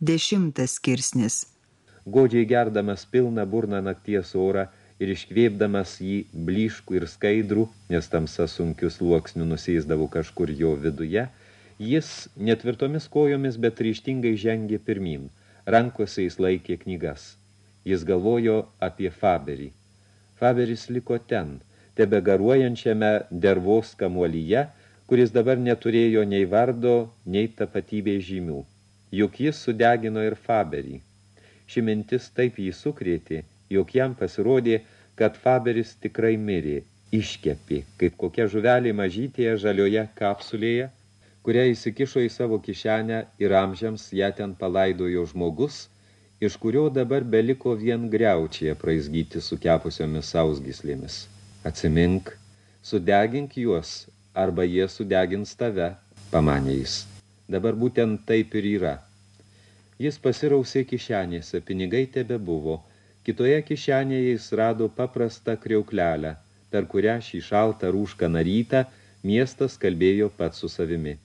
Dešimtas skirsnis. Godžiai gerdamas pilną burną nakties orą ir iškvėpdamas jį blyškų ir skaidrų, nes tamsa sunkius sluoksnių nusėsdavo kažkur jo viduje, jis netvirtomis kojomis, bet ryštingai žengė pirmin. Rankose jis laikė knygas. Jis galvojo apie Faberį. Faberis liko ten, tebe garuojančiame dervos kamuolyje, kuris dabar neturėjo nei vardo, nei tapatybės žymių juk jis sudegino ir Faberį. Ši mintis taip jį sukrėtė, jog jam pasirodė, kad Faberis tikrai mirė, iškepė, kaip kokia žuvelė mažytėje žalioje kapsulėje, kurią įsikišo į savo kišenę ir amžiams ją ten palaidojo žmogus, iš kurio dabar beliko vien griaučiai praizgyti su kepusiomis sausgyslėmis. Atsimink, sudegink juos, arba jie sudegins tave, pamanė jis. Dabar būtent taip ir yra. Jis pasirausė kišenėse, pinigai tebe buvo. Kitoje kišenėje jis rado paprastą kriauklelę, per kurią šį šaltą rūšką rytą miestas kalbėjo pats su savimi.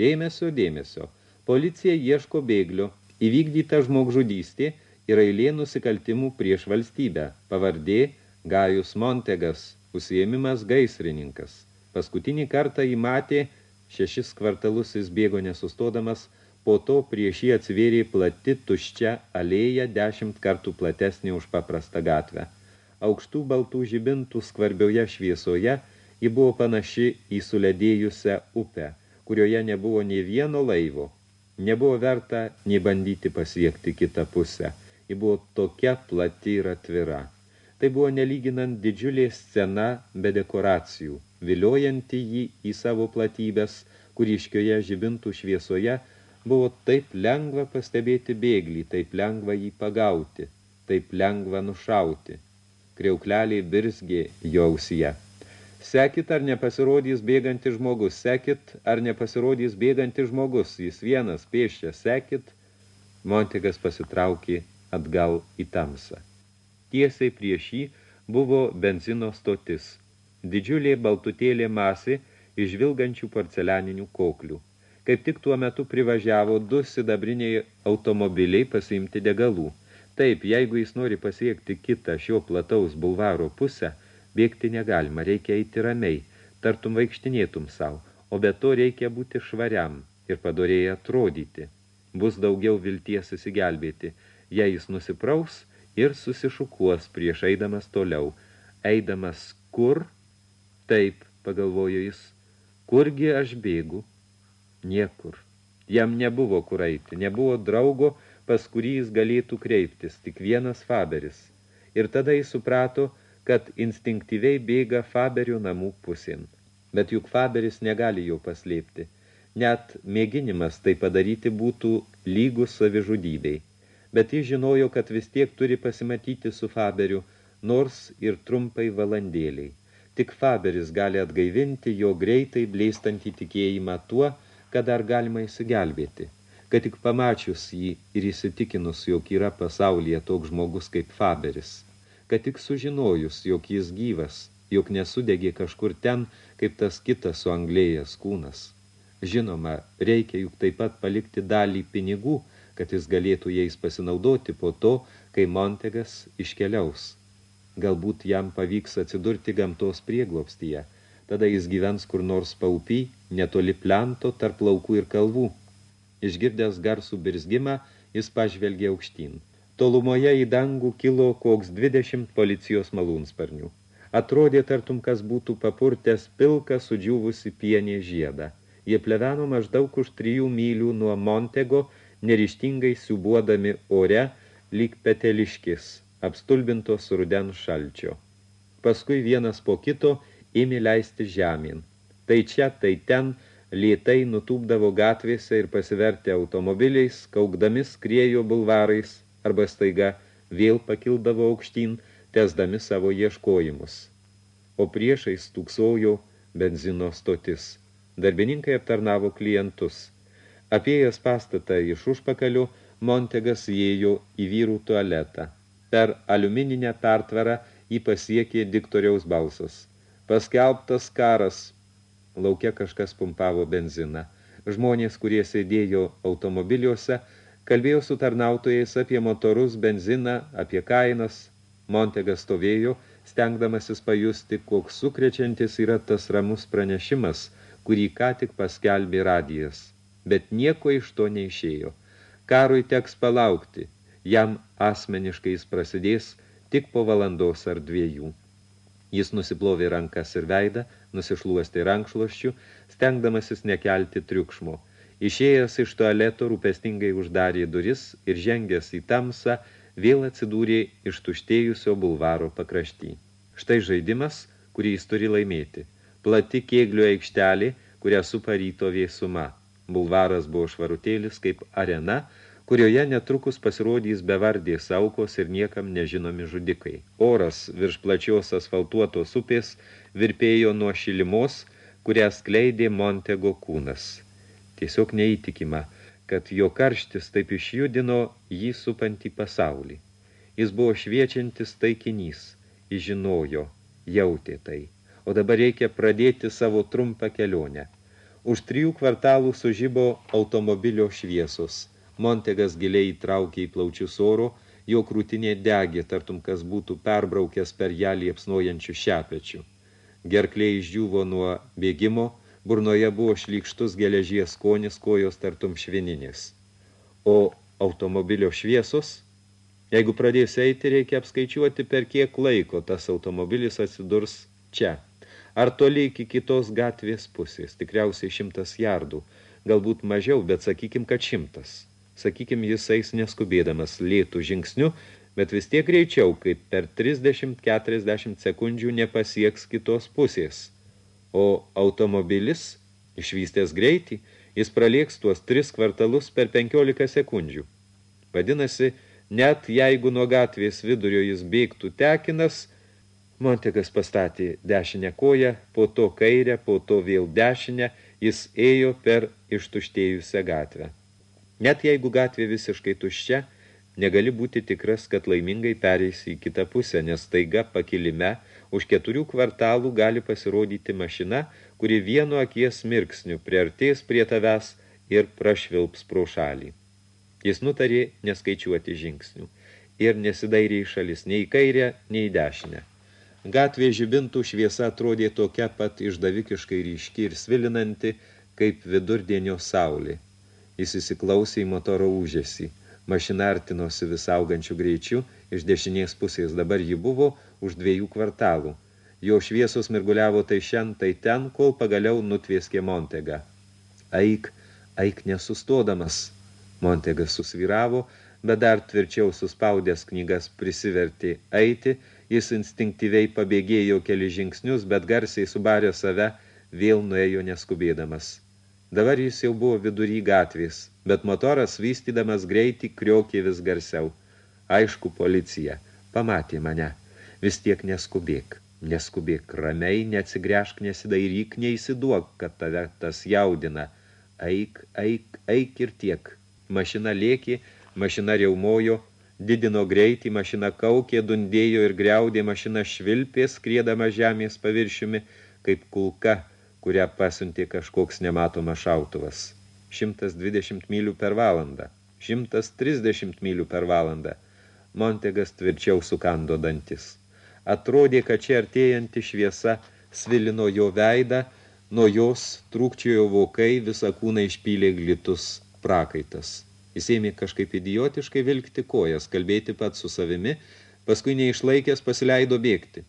Dėmesio, dėmesio. Policija ieško bėglio, įvykdyta žmogžudystė ir eilė nusikaltimų prieš valstybę. Pavardė Gajus Montegas, užsiėmimas gaisrininkas. Paskutinį kartą jį matė Šešis kvartalus jis bėgo nesustodamas, po to prieš jį atsivėrė plati tuščia alėja dešimt kartų platesnė už paprastą gatvę. Aukštų baltų žibintų skvarbioje šviesoje ji buvo panaši į suledėjusią upę, kurioje nebuvo nei vieno laivo. Nebuvo verta nei bandyti pasiekti kitą pusę. Ji buvo tokia plati ir atvira. Tai buvo nelyginant didžiulė scena be dekoracijų viliojanti jį į savo platybės, kur iškioje žibintų šviesoje buvo taip lengva pastebėti bėglį, taip lengva jį pagauti, taip lengva nušauti. Kriaukleliai birzgė jo ausyje. Sekit, ar nepasirodys bėgantis žmogus, sekit, ar nepasirodys bėgantis žmogus, jis vienas pėščia, sekit. Montegas pasitraukė atgal į tamsą. Tiesiai prieš jį buvo benzino stotis – didžiulė baltutėlė masė iš vilgančių porcelianinių koklių. Kaip tik tuo metu privažiavo du sidabriniai automobiliai pasiimti degalų. Taip, jeigu jis nori pasiekti kitą šio plataus bulvaro pusę, bėgti negalima, reikia eiti ramiai, tartum vaikštinėtum savo, o be to reikia būti švariam ir padorėjai atrodyti. Bus daugiau vilties įsigelbėti, jei jis nusipraus ir susišukuos prieš eidamas toliau. Eidamas kur, Taip, pagalvojo jis, kurgi aš bėgu? Niekur. Jam nebuvo kur eiti, nebuvo draugo, pas kurį jis galėtų kreiptis, tik vienas Faberis. Ir tada jis suprato, kad instinktyviai bėga Faberio namų pusin. Bet juk Faberis negali jo paslėpti. Net mėginimas tai padaryti būtų lygus savižudybei. Bet jis žinojo, kad vis tiek turi pasimatyti su Faberiu, nors ir trumpai valandėliai. Tik Faberis gali atgaivinti jo greitai blėstantį tikėjimą tuo, kad dar galima įsigelbėti. Kad tik pamačius jį ir įsitikinus, jog yra pasaulyje toks žmogus kaip Faberis. Kad tik sužinojus, jog jis gyvas, jog nesudegė kažkur ten, kaip tas kitas suanglėjęs kūnas. Žinoma, reikia juk taip pat palikti dalį pinigų, kad jis galėtų jais pasinaudoti po to, kai Montegas iškeliaus. Galbūt jam pavyks atsidurti gamtos prieglobstyje. Tada jis gyvens kur nors paupy, netoli plento, tarp laukų ir kalvų. Išgirdęs garsų birzgimą, jis pažvelgė aukštyn. Tolumoje į dangų kilo koks 20 policijos malūnsparnių. Atrodė tartum, kas būtų papurtęs pilką sudžiūvusi pienė žiedą. Jie pleveno maždaug už trijų mylių nuo Montego, nerištingai siubuodami ore, lyg peteliškis, apstulbintos rudens šalčio. Paskui vienas po kito ėmė leisti žemyn. Tai čia, tai ten, lėtai nutūpdavo gatvėse ir pasivertė automobiliais, kaukdami skriejo bulvarais arba staiga vėl pakildavo aukštyn, tesdami savo ieškojimus. O priešais tūksojo benzino stotis. Darbininkai aptarnavo klientus. Apėjęs pastatą iš užpakalių, Montegas įėjo į vyrų tualetą. Per aliumininę pertvarą jį pasiekė diktoriaus balsas. Paskelbtas karas. Lauke kažkas pumpavo benziną. Žmonės, kurie sėdėjo automobiliuose, Kalbėjo su tarnautojais apie motorus, benziną, apie kainas. Montegas stovėjo, stengdamasis pajusti, koks sukrečiantis yra tas ramus pranešimas, kurį ką tik paskelbė radijas. Bet nieko iš to neišėjo. Karui teks palaukti, jam asmeniškai jis prasidės tik po valandos ar dviejų. Jis nusiplovė rankas ir veidą, nusišluostė rankšluoščių, stengdamasis nekelti triukšmo. Išėjęs iš tualeto rūpestingai uždarė duris ir žengęs į tamsą, vėl atsidūrė ištuštėjusio bulvaro pakrašty. Štai žaidimas, kurį jis turi laimėti. Plati kėglių aikštelė, kurią suparyto vėsuma. Bulvaras buvo švarutėlis kaip arena, kurioje netrukus pasirodys bevardės aukos ir niekam nežinomi žudikai. Oras virš plačios asfaltuotos upės virpėjo nuo šilimos, kurią skleidė Montego kūnas. Tiesiog neįtikima, kad jo karštis taip išjudino jį supantį pasaulį. Jis buvo šviečiantis taikinys, jis žinojo, jautė tai, o dabar reikia pradėti savo trumpą kelionę. Už trijų kvartalų sužybo automobilio šviesos – Montegas giliai įtraukė į plaučius oro, jo krūtinė degė, tartum kas būtų perbraukęs per ją liepsnojančių šepečių. Gerklė išdžiuvo nuo bėgimo, burnoje buvo šlykštus geležies skonis, kojos tartum švininės. O automobilio šviesos? Jeigu pradės eiti, reikia apskaičiuoti, per kiek laiko tas automobilis atsidurs čia. Ar toli iki kitos gatvės pusės, tikriausiai šimtas jardų, galbūt mažiau, bet sakykim, kad šimtas sakykim, jis eis neskubėdamas lėtų žingsnių, bet vis tiek greičiau, kaip per 30-40 sekundžių nepasieks kitos pusės. O automobilis, išvystęs greitį, jis pralieks tuos tris kvartalus per 15 sekundžių. Vadinasi, net jeigu nuo gatvės vidurio jis bėgtų tekinas, Montegas pastatė dešinę koją, po to kairę, po to vėl dešinę, jis ėjo per ištuštėjusią gatvę. Net jeigu gatvė visiškai tuščia, negali būti tikras, kad laimingai pereisi į kitą pusę, nes taiga pakilime už keturių kvartalų gali pasirodyti mašina, kuri vienu akies mirksniu priartės prie tavęs ir prašvilps pro šalį. Jis nutarė neskaičiuoti žingsnių ir nesidairė į šalis nei į kairę, nei į dešinę. Gatvė žibintų šviesa atrodė tokia pat išdavikiškai ryški ir svilinanti, kaip vidurdienio saulė. Jis įsiklausė į motoro užėsį. Mašina artinosi vis augančių greičių, iš dešinės pusės dabar ji buvo už dviejų kvartalų. Jo šviesos mirguliavo tai šen, tai ten, kol pagaliau nutvieskė Montegą. Aik, aik nesustodamas. Montegas susviravo, bet dar tvirčiau suspaudęs knygas prisivertė eiti, jis instinktyviai pabėgėjo keli žingsnius, bet garsiai subarė save, vėl nuėjo neskubėdamas. Dabar jis jau buvo vidury gatvės, bet motoras vystydamas greitį kriokė vis garsiau. Aišku, policija, pamatė mane, vis tiek neskubėk, neskubėk ramiai, neatsigręžk, nesidairyk, neįsiduok, kad tave tas jaudina. Eik, eik, eik ir tiek. Mašina lėkė, mašina riaumojo, didino greitį, mašina kaukė, dundėjo ir greudė, mašina švilpė, skriedama žemės paviršiumi, kaip kulka – kurią pasiuntė kažkoks nematomas šautuvas. 120 mylių per valandą, 130 mylių per valandą. Montegas tvirčiau sukando dantis. Atrodė, kad čia artėjanti šviesa svilino jo veidą, nuo jos trūkčiojo vokai, visą kūną išpylė glitus prakaitas. Jis ėmė kažkaip idiotiškai vilkti kojas, kalbėti pat su savimi, paskui neišlaikęs pasileido bėgti.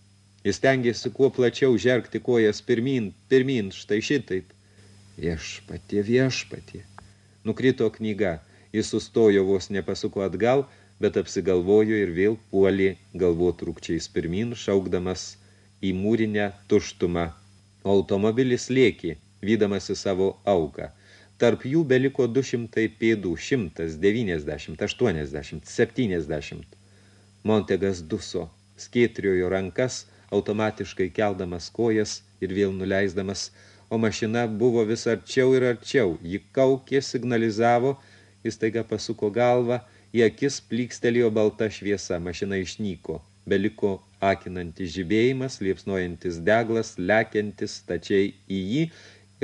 Jis tengėsi kuo plačiau žergti kojas pirmin, pirmin, štai šitaip. Viešpatie, viešpatie. Nukrito knyga, jis sustojo vos nepasuko atgal, bet apsigalvojo ir vėl puolė galvotrūkčiais pirmin, šaukdamas į mūrinę tuštumą. Automobilis lėkė, vydamasi savo auką. Tarp jų beliko 200 pėdų, 100, 90, 80, 70. Montegas duso, skėtriojo rankas, automatiškai keldamas kojas ir vėl nuleisdamas, o mašina buvo vis arčiau ir arčiau. Ji kaukė, signalizavo, jis taiga pasuko galvą, į akis plykstelėjo balta šviesa, mašina išnyko. Beliko akinantis žibėjimas, liepsnojantis deglas, lekiantis stačiai į jį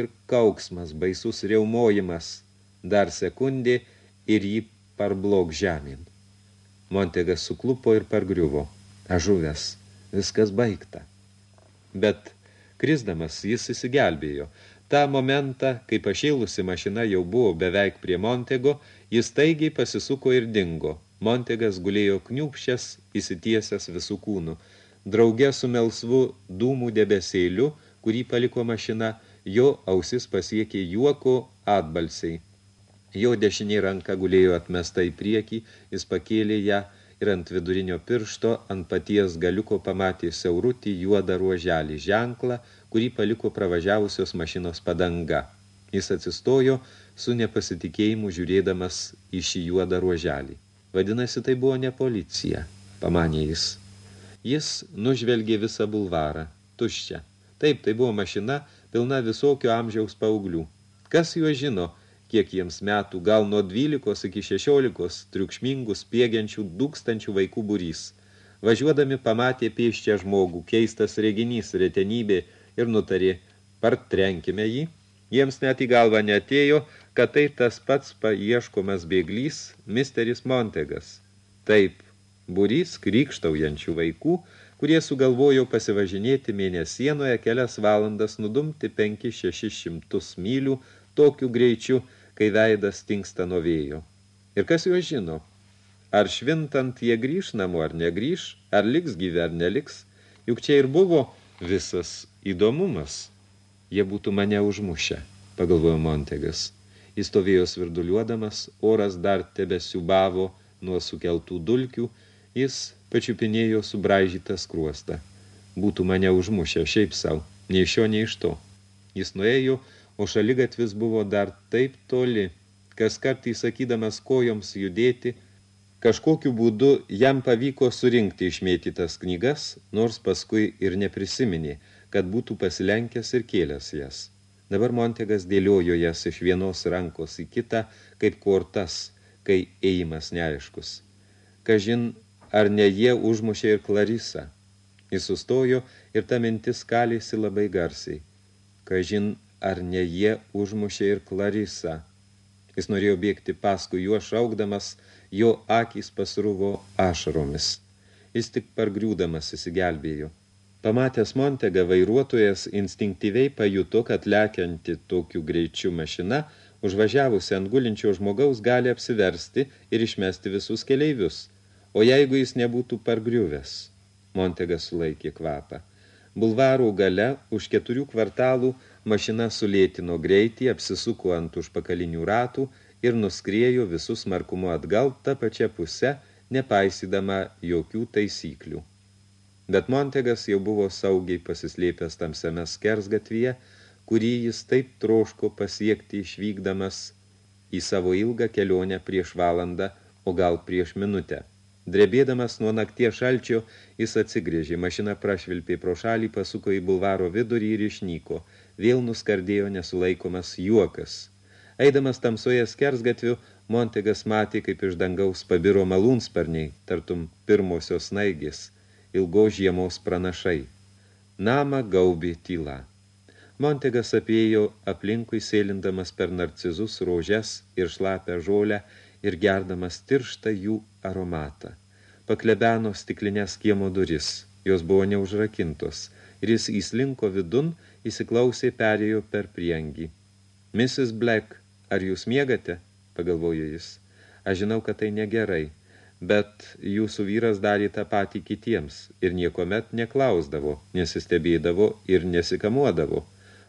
ir kauksmas, baisus riaumojimas. Dar sekundė ir jį parblok žemyn. Montegas suklupo ir pargriuvo. Ažuvęs, viskas baigta. Bet krisdamas jis įsigelbėjo. Ta momentą, kai pašėlusi mašina jau buvo beveik prie Montego, jis taigiai pasisuko ir dingo. Montegas gulėjo kniupšęs, įsitiesęs visų kūnų. Drauge su melsvu dūmų debesėliu, kurį paliko mašina, jo ausis pasiekė juoko atbalsiai. Jo dešinė ranka gulėjo atmesta į priekį, jis pakėlė ją ir ant vidurinio piršto ant paties galiuko pamatė siaurutį juodą ruoželį ženklą, kurį paliko pravažiavusios mašinos padanga. Jis atsistojo su nepasitikėjimu žiūrėdamas į šį juodą ruoželį. Vadinasi, tai buvo ne policija, pamanė jis. Jis nužvelgė visą bulvarą, tuščią. Taip, tai buvo mašina, pilna visokio amžiaus paauglių. Kas juo žino, kiek jiems metų, gal nuo 12 iki 16 triukšmingų spiegiančių dūkstančių vaikų būrys. Važiuodami pamatė pieščią žmogų, keistas reginys, retenybė ir nutarė, partrenkime jį. Jiems net į galvą netėjo, kad tai tas pats paieškomas bėglys, misteris Montegas. Taip, būrys krykštaujančių vaikų, kurie sugalvojo pasivažinėti mėnesienoje kelias valandas nudumti 5-600 mylių tokiu greičiu, kai veidas tinksta nuo vėjo. Ir kas jo žino, ar švintant jie grįž namo ar negrįž, ar liks gyvi ar neliks, juk čia ir buvo visas įdomumas. Jie būtų mane užmušę, pagalvojo Montegas. Jis stovėjo svirduliuodamas, oras dar tebesiubavo nuo sukeltų dulkių, jis pačiupinėjo subraižytą skruostą. Būtų mane užmušę šiaip savo, nei iš šio, nei iš to. Jis nuėjo, o šaligatvis buvo dar taip toli, kas kartį sakydamas kojoms judėti, kažkokiu būdu jam pavyko surinkti išmėtytas knygas, nors paskui ir neprisiminė, kad būtų pasilenkęs ir kėlęs jas. Dabar Montegas dėliojo jas iš vienos rankos į kitą, kaip kortas, kai ėjimas neaiškus. Kažin, ar ne jie užmušė ir Klarisą. Jis sustojo ir ta mintis kalėsi labai garsiai. Kažin, ar ne jie užmušė ir Klarisą. Jis norėjo bėgti paskui juo šaukdamas, jo akys pasruvo ašaromis. Jis tik pargriūdamas įsigelbėjo. Pamatęs Montegą, vairuotojas instinktyviai pajuto, kad lekianti tokiu greičiu mašina, užvažiavusi ant gulinčio žmogaus, gali apsiversti ir išmesti visus keleivius. O jeigu jis nebūtų pargriuvęs? Montegas sulaikė kvapą. Bulvarų gale už keturių kvartalų mašina sulėtino greitį, apsisuko ant užpakalinių ratų ir nuskriejo visus markumu atgal tą pačią pusę, nepaisydama jokių taisyklių. Bet Montegas jau buvo saugiai pasislėpęs tamsiame skersgatvyje, kurį jis taip troško pasiekti išvykdamas į savo ilgą kelionę prieš valandą, o gal prieš minutę. Drebėdamas nuo nakties šalčio, jis atsigrėžė, mašina prašvilpė pro šalį, pasuko į bulvaro vidurį ir išnyko – vėl nuskardėjo nesulaikomas juokas. Eidamas tamsoje skersgatviu, Montegas matė, kaip iš dangaus pabiro malūnsparniai, tartum pirmosios snaigės, ilgo žiemos pranašai. Namą gaubė tyla. Montegas apėjo aplinkui sėlindamas per narcizus, rožes ir šlapę žolę ir gerdamas tirštą jų aromatą. Paklebeno stiklinės kiemo duris, jos buvo neužrakintos, ir jis įslinko vidun, įsiklausė perėjo per priengį. Mrs. Black, ar jūs miegate? pagalvojo jis. Aš žinau, kad tai negerai, bet jūsų vyras darė tą patį kitiems ir niekomet neklausdavo, nesistebėdavo ir nesikamuodavo.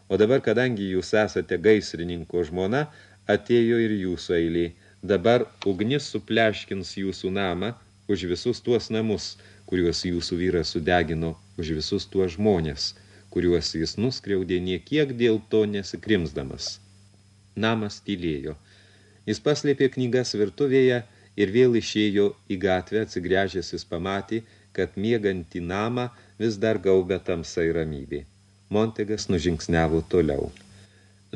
O dabar, kadangi jūs esate gaisrininko žmona, atėjo ir jūsų eilė. Dabar ugnis supleškins jūsų namą už visus tuos namus, kuriuos jūsų vyras sudegino, už visus tuos žmonės – kuriuos jis nuskriaudė niekiek dėl to nesikrimsdamas. Namas tylėjo. Jis paslėpė knygas virtuvėje ir vėl išėjo į gatvę, atsigręžęs jis pamatė, kad miegantį namą vis dar gaubė tamsa ir ramybė. Montegas nužingsnevo toliau.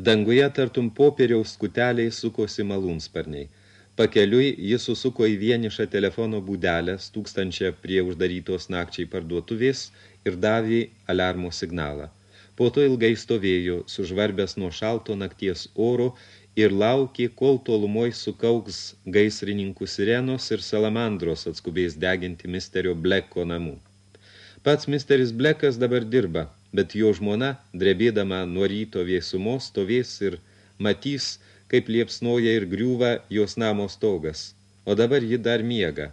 Danguje tartum popieriaus skuteliai sukosi malūnsparniai. Pakeliui jis susuko į vienišą telefono būdelę, stūkstančią prie uždarytos nakčiai parduotuvės ir davė aliarmo signalą. Po to ilgai stovėjo, sužvarbęs nuo šalto nakties oro ir laukė, kol tolumoj sukauks gaisrininkų sirenos ir salamandros atskubės deginti misterio Bleko namų. Pats misteris Blekas dabar dirba, bet jo žmona, drebėdama nuo ryto vėsumos, stovės ir matys, kaip liepsnoja ir griūva jos namo stogas, o dabar ji dar miega.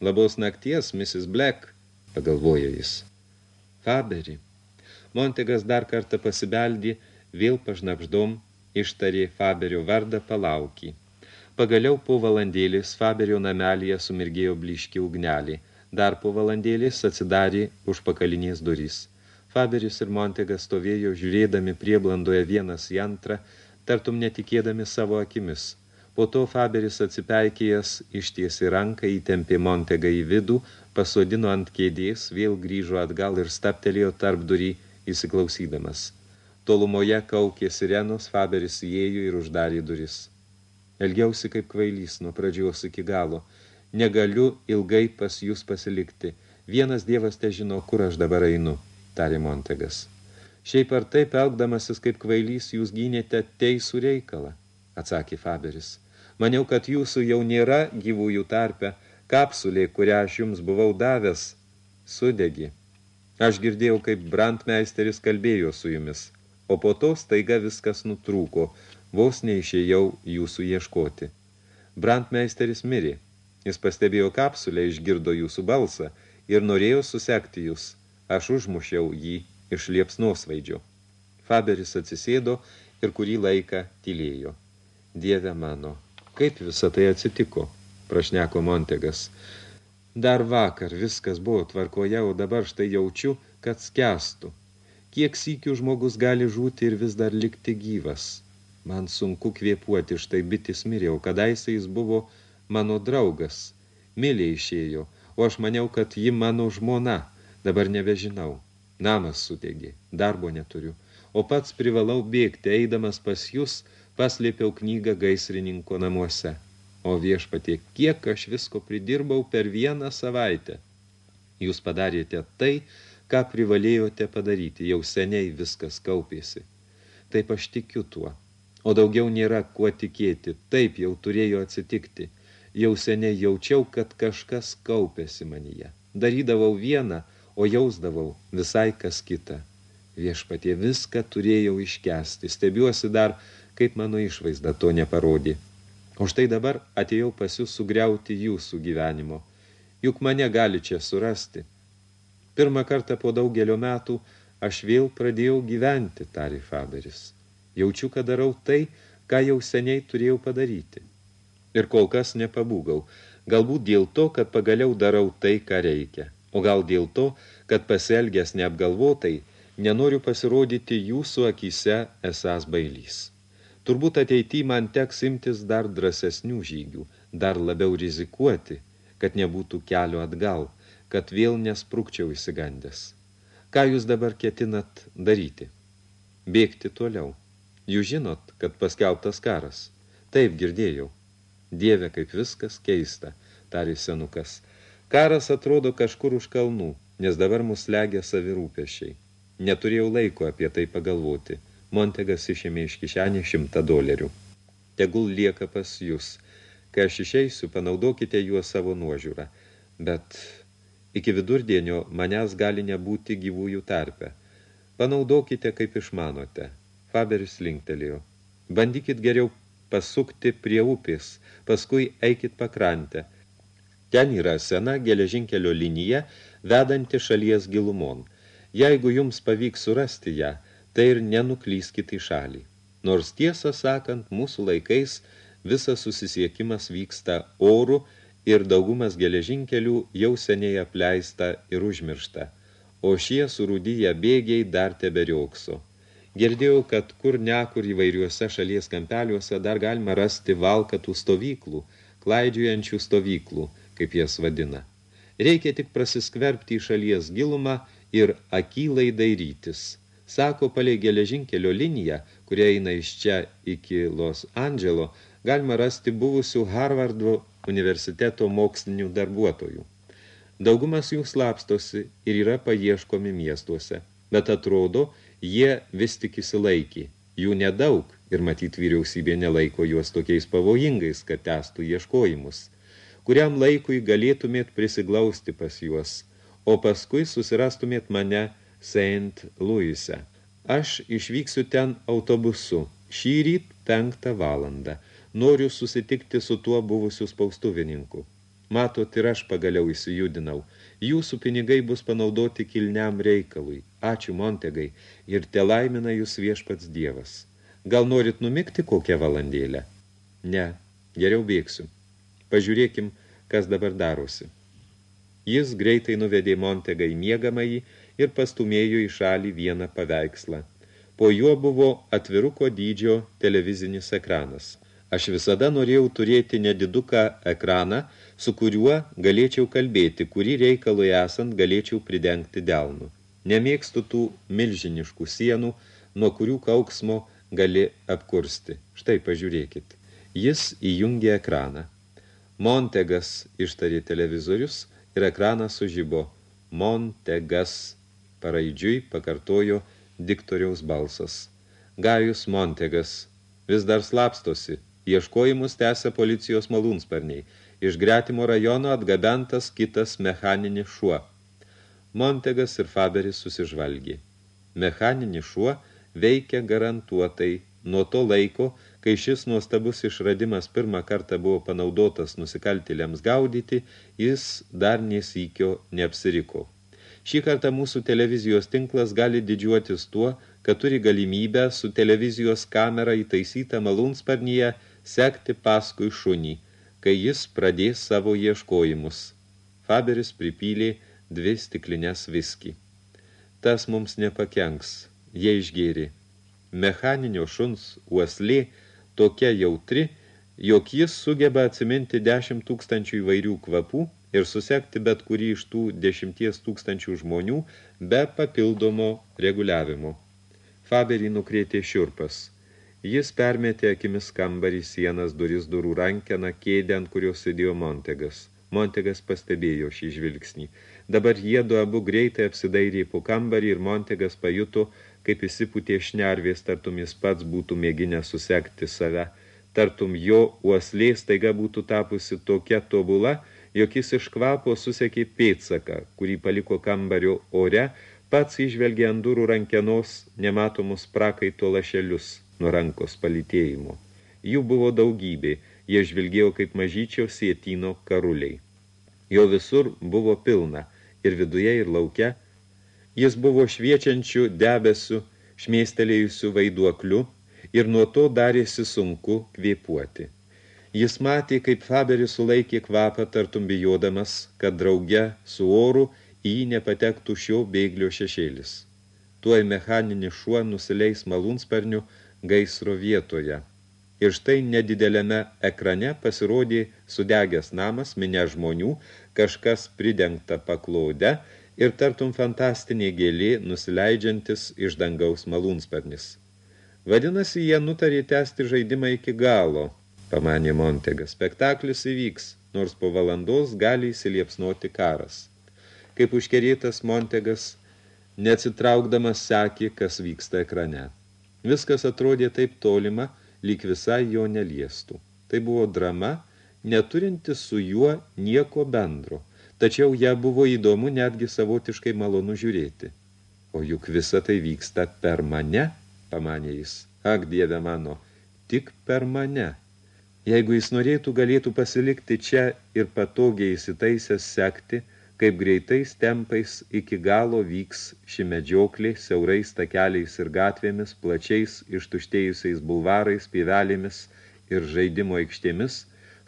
Labos nakties, Mrs. Black, pagalvojo jis. Faberi. Montegas dar kartą pasibeldė, vėl pažnapždom, ištarė Faberio vardą palaukį. Pagaliau po valandėlis Faberio namelėje sumirgėjo bliški ugnelį. Dar po valandėlis atsidarė už pakalinės durys. Faberis ir Montegas stovėjo žiūrėdami prieblandoje vienas į antrą, tartum netikėdami savo akimis. Po to Faberis atsipeikėjęs ištiesi ranką, įtempė Montegą į vidų, pasodino ant kėdės, vėl grįžo atgal ir staptelėjo tarp durį, įsiklausydamas. Tolumoje kaukė sirenos, Faberis įėjo ir uždarė duris. Elgiausi kaip kvailys nuo pradžios iki galo. Negaliu ilgai pas jūs pasilikti. Vienas dievas te žino, kur aš dabar einu, tarė Montegas. Šiaip ar taip elgdamasis kaip kvailys, jūs gynėte teisų reikalą, atsakė Faberis. Maniau, kad jūsų jau nėra gyvųjų tarpe, kapsulė, kurią aš jums buvau davęs, sudegi. Aš girdėjau, kaip brandmeisteris kalbėjo su jumis, o po to staiga viskas nutrūko, vos neišėjau jūsų ieškoti. Brandmeisteris mirė. Jis pastebėjo kapsulę, išgirdo jūsų balsą ir norėjo susekti jūs. Aš užmušiau jį iš liepsnosvaidžio. Faberis atsisėdo ir kurį laiką tylėjo. Dieve mano, kaip visa tai atsitiko, prašneko Montegas. Dar vakar viskas buvo tvarkoje, o dabar štai jaučiu, kad skęstų. Kiek sykių žmogus gali žūti ir vis dar likti gyvas. Man sunku kvėpuoti, štai bitis mirėjau, kadaise jis buvo mano draugas. Milė išėjo, o aš maniau, kad ji mano žmona, dabar nebežinau. Namas sudegė, darbo neturiu, o pats privalau bėgti, eidamas pas jūs, paslėpiau knygą gaisrininko namuose. O viešpatie, kiek aš visko pridirbau per vieną savaitę. Jūs padarėte tai, ką privalėjote padaryti, jau seniai viskas kaupėsi. Taip aš tikiu tuo, o daugiau nėra kuo tikėti, taip jau turėjo atsitikti. Jau seniai jaučiau, kad kažkas kaupėsi manyje. Darydavau vieną, o jausdavau visai kas kita. Viešpatie viską turėjau iškesti, stebiuosi dar, kaip mano išvaizda to neparodė. O štai dabar atėjau pas jūs sugriauti jūsų gyvenimo. Juk mane gali čia surasti. Pirmą kartą po daugelio metų aš vėl pradėjau gyventi, tarė Faberis. Jaučiu, kad darau tai, ką jau seniai turėjau padaryti. Ir kol kas nepabūgau, galbūt dėl to, kad pagaliau darau tai, ką reikia o gal dėl to, kad pasielgęs neapgalvotai, nenoriu pasirodyti jūsų akise esas bailys. Turbūt ateity man teks imtis dar drąsesnių žygių, dar labiau rizikuoti, kad nebūtų kelio atgal, kad vėl nesprukčiau įsigandęs. Ką jūs dabar ketinat daryti? Bėgti toliau. Jūs žinot, kad paskelbtas karas. Taip girdėjau. Dieve, kaip viskas keista, tarė senukas. Karas atrodo kažkur už kalnų, nes dabar mus legia savirūpešiai. Neturėjau laiko apie tai pagalvoti. Montegas išėmė iš kišenį šimtą dolerių. Tegul lieka pas jūs. Kai aš išeisiu, panaudokite juos savo nuožiūrą. Bet iki vidurdienio manęs gali nebūti gyvųjų tarpe. Panaudokite, kaip išmanote. Faberis linktelėjo. Bandykit geriau pasukti prie upės, paskui eikit pakrantę. Ten yra sena geležinkelio linija, vedanti šalies gilumon. Jeigu jums pavyks surasti ją, tai ir nenuklyskit į šalį. Nors tiesą sakant, mūsų laikais visas susisiekimas vyksta orų ir daugumas geležinkelių jau seniai apleista ir užmiršta, o šie surūdyje bėgiai dar teberiokso. Girdėjau, kad kur nekur įvairiuose šalies kampeliuose dar galima rasti valkatų stovyklų, klaidžiuojančių stovyklų – kaip jas vadina. Reikia tik prasiskverbti į šalies gilumą ir akylai dairytis. Sako, palei geležinkelio liniją, kuria eina iš čia iki Los Andželo, galima rasti buvusių Harvardo universiteto mokslinių darbuotojų. Daugumas jų slapstosi ir yra paieškomi miestuose, bet atrodo, jie vis tik įsilaikė. Jų nedaug ir matyt vyriausybė nelaiko juos tokiais pavojingais, kad testų ieškojimus. Kuriam laikui galėtumėt prisiglausti pas juos, o paskui susirastumėt mane St. Louis'e. Aš išvyksiu ten autobusu, šį ryt penktą valandą. Noriu susitikti su tuo buvusiu spaustuvininku. Matot, ir aš pagaliau įsijudinau. Jūsų pinigai bus panaudoti kilniam reikalui. Ačiū, Montegai, ir te laimina jūs viešpats dievas. Gal norit numikti kokią valandėlę? Ne, geriau bėgsiu. Pažiūrėkim, kas dabar darosi. Jis greitai nuvedė Montegą į miegamąjį ir pastumėjo į šalį vieną paveikslą. Po juo buvo atviruko dydžio televizinis ekranas. Aš visada norėjau turėti nediduką ekraną, su kuriuo galėčiau kalbėti, kurį reikalui esant galėčiau pridengti delnu. Nemėgstu tų milžiniškų sienų, nuo kurių kauksmo gali apkursti. Štai pažiūrėkit. Jis įjungė ekraną. Montegas ištarė televizorius ir ekranas sužibo. Montegas paraidžiui pakartojo diktoriaus balsas. Gajus Montegas vis dar slapstosi, Ieškojimus tęsia policijos malūnsparniai. Iš gretimo rajono atgabentas kitas mechaninis šuo. Montegas ir Faberis susižvalgė. Mechaninis šuo veikia garantuotai nuo to laiko, kai šis nuostabus išradimas pirmą kartą buvo panaudotas nusikaltėliams gaudyti, jis dar nesykio neapsiriko. Šį kartą mūsų televizijos tinklas gali didžiuotis tuo, kad turi galimybę su televizijos kamera įtaisytą malūnsparnyje sekti paskui šunį, kai jis pradės savo ieškojimus. Faberis pripylė dvi stiklinės viskį. Tas mums nepakenks, jie išgėrė. Mechaninio šuns uoslė tokia jautri, jog jis sugeba atsiminti 10 tūkstančių įvairių kvapų ir susekti bet kurį iš tų 10 tūkstančių žmonių be papildomo reguliavimo. Faberį nukrėtė šiurpas – Jis permetė akimis kambarį sienas, duris, durų rankeną, kėdę, ant kurios sėdėjo Montegas. Montegas pastebėjo šį žvilgsnį. Dabar jiedu abu greitai apsidairė po kambarį ir Montegas pajuto, kaip įsiputė šnervės, tartum jis pats būtų mėginę susekti save. Tartum jo uoslė staiga būtų tapusi tokia tobula, jog jis iš kvapo susekė pėtsaką, kurį paliko kambario ore, pats išvelgė ant durų rankenos nematomus prakaito lašelius nuo rankos palitėjimo. Jų buvo daugybė, jie žvilgėjo kaip mažyčio sietino karuliai. Jo visur buvo pilna, ir viduje, ir lauke. Jis buvo šviečiančių debesių, šmėstelėjusių vaiduokliu, ir nuo to darėsi sunku kvėpuoti. Jis matė, kaip Faberis sulaikė kvapą tartum bijodamas, kad drauge su oru į jį nepatektų šio bėglio šešėlis. Tuoj mechaninis šuo nusileis malūnsparniu, gaisro vietoje. Ir štai nedideliame ekrane pasirodė sudegęs namas, minė žmonių, kažkas pridengta paklaude ir tartum fantastinė gėlė nusileidžiantis iš dangaus malūnsparnis. Vadinasi, jie nutarė tęsti žaidimą iki galo, pamanė Montegas. Spektaklis įvyks, nors po valandos gali įsiliepsnoti karas. Kaip užkerėtas Montegas, neatsitraukdamas sekė, kas vyksta ekrane. Viskas atrodė taip tolima, lyg visai jo neliestų. Tai buvo drama, neturinti su juo nieko bendro, tačiau ją buvo įdomu netgi savotiškai malonu žiūrėti. O juk visa tai vyksta per mane, pamanė jis. Ak, dieve mano, tik per mane. Jeigu jis norėtų, galėtų pasilikti čia ir patogiai įsitaisęs sekti, kaip greitais tempais iki galo vyks ši medžioklė siaurais takeliais ir gatvėmis, plačiais ištuštėjusiais bulvarais, pievelėmis ir žaidimo aikštėmis,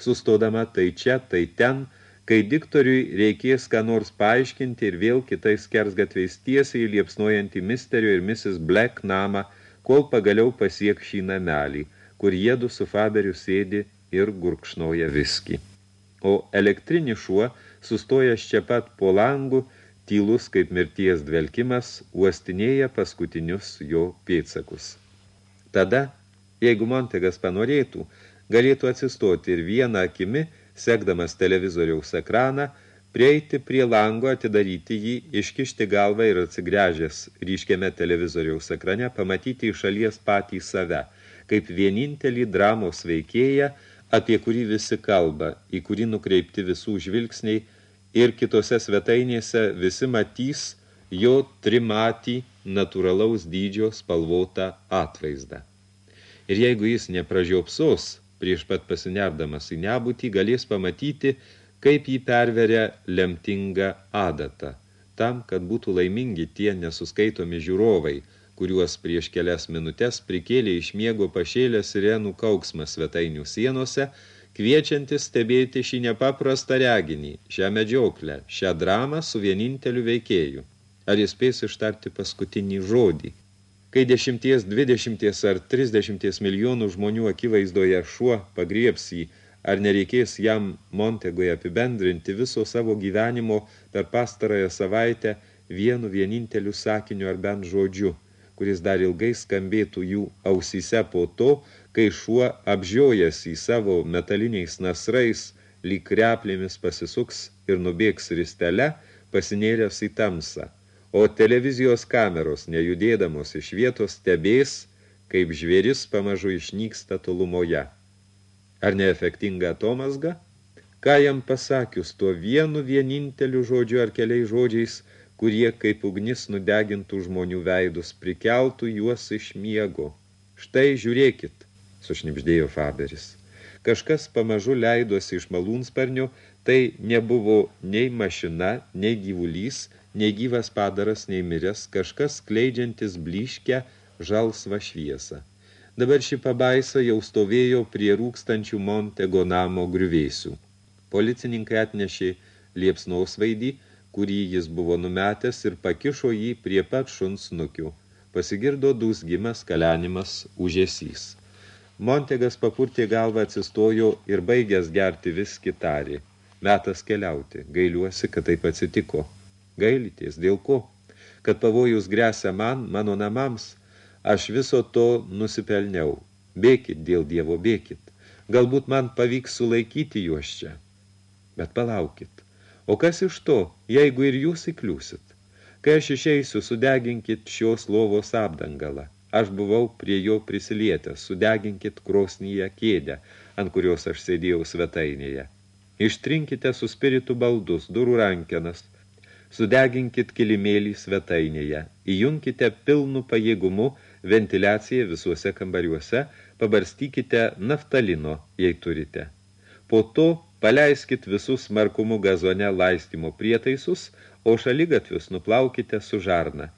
sustodama tai čia, tai ten, kai diktoriui reikės ką nors paaiškinti ir vėl kitais kersgatviais tiesiai liepsnuojantį Misterio ir Mrs. Black namą, kol pagaliau pasiek šį namelį, kur jiedu su Faberiu sėdi ir gurkšnoja viskį. O elektrinis šuo – sustojęs čia pat po langu, tylus kaip mirties dvelkimas, uostinėja paskutinius jo pėtsakus. Tada, jeigu Montegas panorėtų, galėtų atsistoti ir vieną akimi, sekdamas televizoriaus ekraną, prieiti prie lango, atidaryti jį, iškišti galvą ir atsigręžęs ryškiame televizoriaus ekrane, pamatyti iš šalies patį save, kaip vienintelį dramos veikėją, apie kurį visi kalba, į kurį nukreipti visų žvilgsniai ir kitose svetainėse visi matys jo trimatį natūralaus dydžio spalvotą atvaizdą. Ir jeigu jis nepražiopsos, prieš pat pasinerdamas į nebūtį, galės pamatyti, kaip jį perveria lemtinga adata, tam, kad būtų laimingi tie nesuskaitomi žiūrovai, kuriuos prieš kelias minutės prikėlė iš miego pašėlę sirenų kauksmas svetainių sienose, kviečiantis stebėti šį nepaprastą reginį, šią medžioklę, šią dramą su vieninteliu veikėju. Ar jis spės ištarti paskutinį žodį? Kai dešimties, dvidešimties ar trisdešimties milijonų žmonių akivaizdoje šuo pagriebs jį, Ar nereikės jam Montegoje apibendrinti viso savo gyvenimo per pastarąją savaitę vienu vieninteliu sakiniu ar bent žodžiu, kuris dar ilgai skambėtų jų ausyse po to, kai šuo apžiojas į savo metaliniais nasrais, lyg kreplėmis pasisuks ir nubėgs ristele, pasinėręs į tamsą, o televizijos kameros, nejudėdamos iš vietos, stebės, kaip žvėris pamažu išnyksta tolumoje. Ar neefektinga atomazga? Ką jam pasakius tuo vienu vieninteliu žodžiu ar keliais žodžiais, kurie kaip ugnis nudegintų žmonių veidus, prikeltų juos iš miego. Štai žiūrėkit, sušnipždėjo Faberis. Kažkas pamažu leidosi iš malūnsparnio, tai nebuvo nei mašina, nei gyvulys, nei gyvas padaras, nei miręs, kažkas kleidžiantis blyškę žalsvą šviesą. Dabar ši pabaisa jau stovėjo prie rūkstančių Montego namo griuvėsių. Policininkai atnešė liepsnaus vaidį, kurį jis buvo numetęs ir pakišo jį prie pat šuns nukių. Pasigirdo dūsgimas, kalenimas, užėsys. Montegas papurtė galvą atsistojo ir baigęs gerti vis kitarį. Metas keliauti. Gailiuosi, kad taip atsitiko. Gailitės, dėl ko? Kad pavojus grėsia man, mano namams – Aš viso to nusipelniau. Bėkit dėl Dievo, bėkit. Galbūt man pavyks sulaikyti juos čia. Bet palaukit. O kas iš to, jeigu ir jūs įkliūsit? Kai aš išeisiu, sudeginkit šios lovos apdangalą. Aš buvau prie jo prisilietęs, sudeginkit krosnyje kėdę, ant kurios aš sėdėjau svetainėje. Ištrinkite su spiritu baldus, durų rankenas, sudeginkit kilimėlį svetainėje, įjunkite pilnu pajėgumu ventiliaciją visuose kambariuose, pabarstykite naftalino, jei turite. Po to paleiskit visus markumų gazone laistymo prietaisus, o šaligatvius nuplaukite su žarna.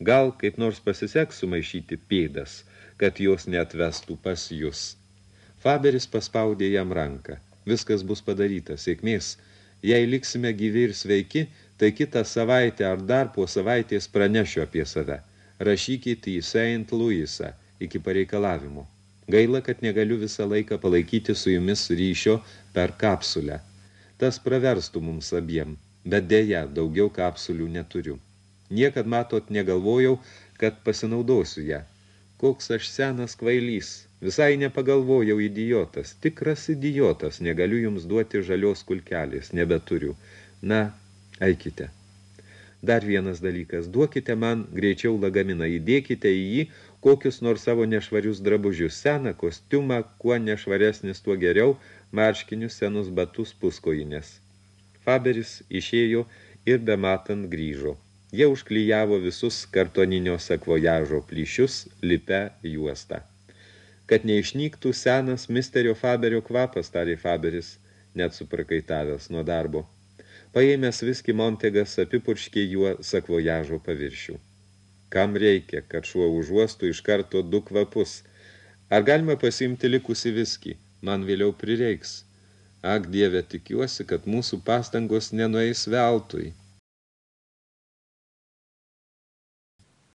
Gal kaip nors pasiseks sumaišyti pėdas, kad jos neatvestų pas jūs. Faberis paspaudė jam ranką. Viskas bus padaryta, sėkmės. Jei liksime gyvi ir sveiki, tai kitą savaitę ar dar po savaitės pranešiu apie save rašykit į Saint Louisą iki pareikalavimo. Gaila, kad negaliu visą laiką palaikyti su jumis ryšio per kapsulę. Tas praverstų mums abiem, bet dėja, daugiau kapsulių neturiu. Niekad, matot, negalvojau, kad pasinaudosiu ją. Koks aš senas kvailys, visai nepagalvojau idiotas, tikras idiotas, negaliu jums duoti žalios kulkelės, nebeturiu. Na, eikite. Dar vienas dalykas, duokite man greičiau lagaminą, įdėkite į jį kokius nors savo nešvarius drabužius, seną kostiumą, kuo nešvaresnis, tuo geriau, marškinius, senus batus, puskojinės. Faberis išėjo ir bematant grįžo. Jie užklyjavo visus kartoninio sakvojažo plyšius, lipe juostą. Kad neišnyktų senas misterio Faberio kvapas, tarė Faberis, net suprakaitavęs nuo darbo. Paėmęs viski Montegas apipurškė juo sakvojažo paviršių. Kam reikia, kad šuo užuostų iš karto du kvapus? Ar galima pasimti likusi viskį? Man vėliau prireiks. Ak, Dieve, tikiuosi, kad mūsų pastangos nenueis veltui.